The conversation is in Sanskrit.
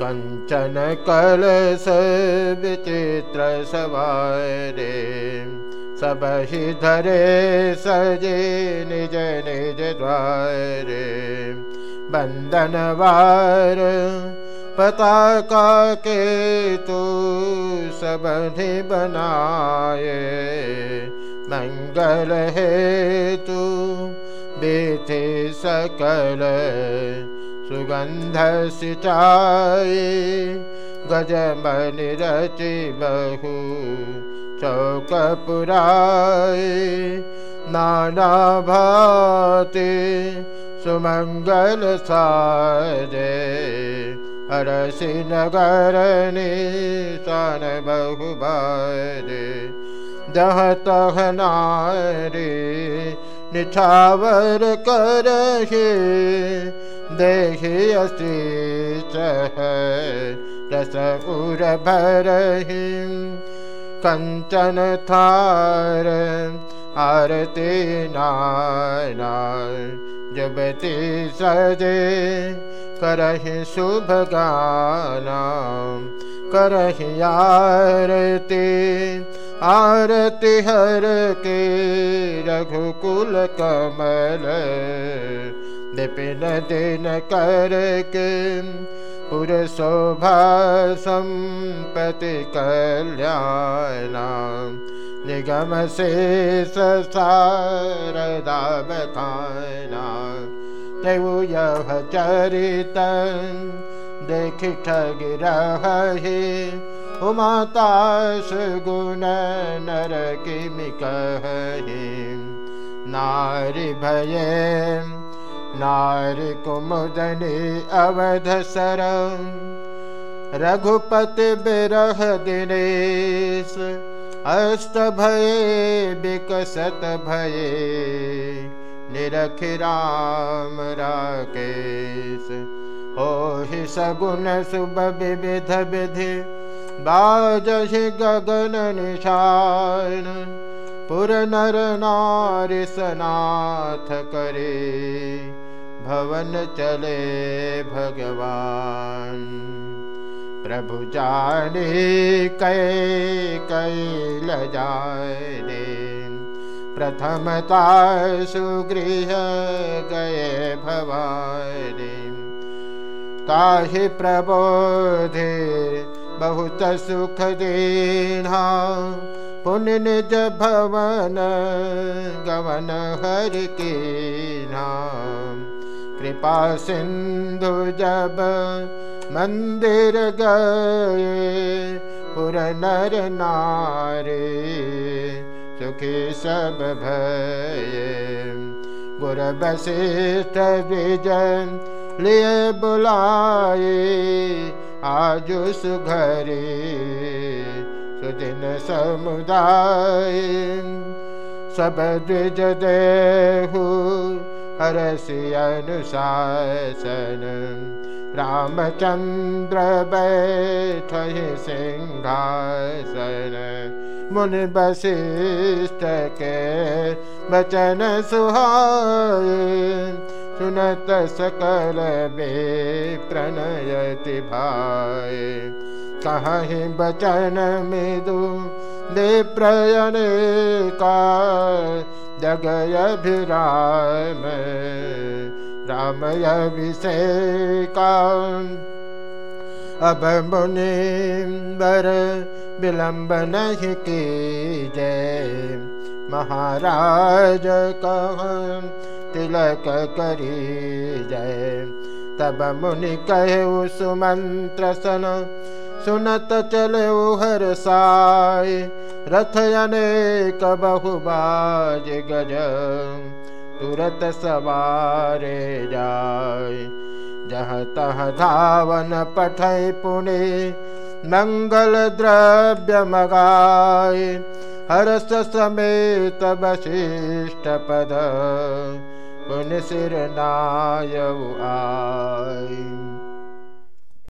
कञ्चन कलश विचित्र सवारे सबहि धरे सजे निज निज द्वारे। बन्दनवार पताका के तू सबधि बनाए मंगल है तु सकल सुगन्ध सिचाय गजमनि रचि बहु चौकपुराय नाना भाति सुमङ्गल साजे हरसि नगरनि सन बारे जह तह नारी निछावर करहि देहि चह रस उर भरहि कंचन थार, आरती नाना जबती सजे, करहि शुभ गाना करहि आरती आरती हर के, रघुकुल कमल। विपिन दिन करके पुर शोभा सम्पति कल्याणा, निगम शेष शारदा बखाना। तेऊ यह चरित देख ठग रहे उमाता सुगुण नर किमि कहे नारी भये नारि कुमुदनी अवधसर। रघुपति बिरह दिनेश अस्त भये विकसत भये। निरख राम राकेश, ओहि सगुन शुभ विविध विधि। बाजहि गगन निशान पुर नर नारि सनाथ करे। भवन चले भगवान। प्रभु जाने कै कैल जाने प्रथमता सुगृह गए भवानी ताहि प्रबोधे बहुत सुख देना। पुण्य निज भवन गवन हर के नाम कृपा सिंधु जब मंदिर गए पुर नर नारे सुखी गुर वशिष्ठ विजन लिए बुलाए आज सुघरे सुदिन समुदाय। सब द्विज देहू हरसि अनुशासन रामचन्द्र बैठहि सिंहासन। मुनि वशिष्ठ के वचन सुहाय। सुनत सकल बे प्रणयति भाय। कहीं बचन दे प्रयने का जगय राम रामय विषेका अब मुनि बर विलम्ब नहीं की महाराज कह तिलक करी जय तब मुनि कहे सुमंत्र सन सुनत चले हर साय रथ अनेक बहुबाज गज तुरत सवारे जाय। जह तह धावन पठय पुणे मंगल द्रव्य मगाय हर्ष समेत वशिष्ठ पद पुन सिर नाय आय